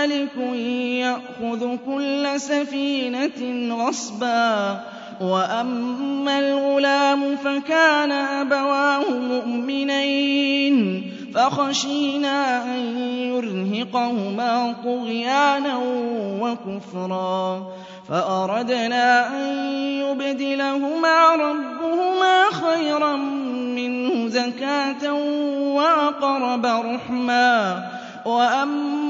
مالك يأخذ كل سفينة غصبا وأما الغلام فكان أبواه مؤمنين فخشينا أن يرهقهما طغيانا وكفرا فأردنا أن يبدلهما ربهما خيرا منه زكاة وأقرب رحما وأما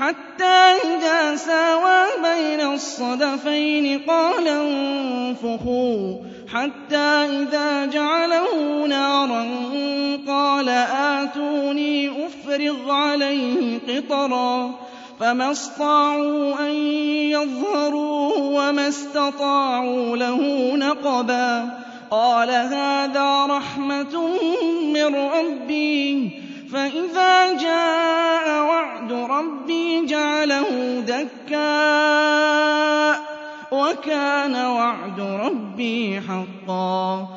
حتى إذا ساوى بين الصدفين قال انفخوا حتى إذا جعله نارا قال آتوني أفرغ عليه قطرا فما استطاعوا أن يظهروا وما استطاعوا له نقبا قال هذا رحمة من ربي فإذا جاء ربي جعله دكاء وكان وعد ربي حقا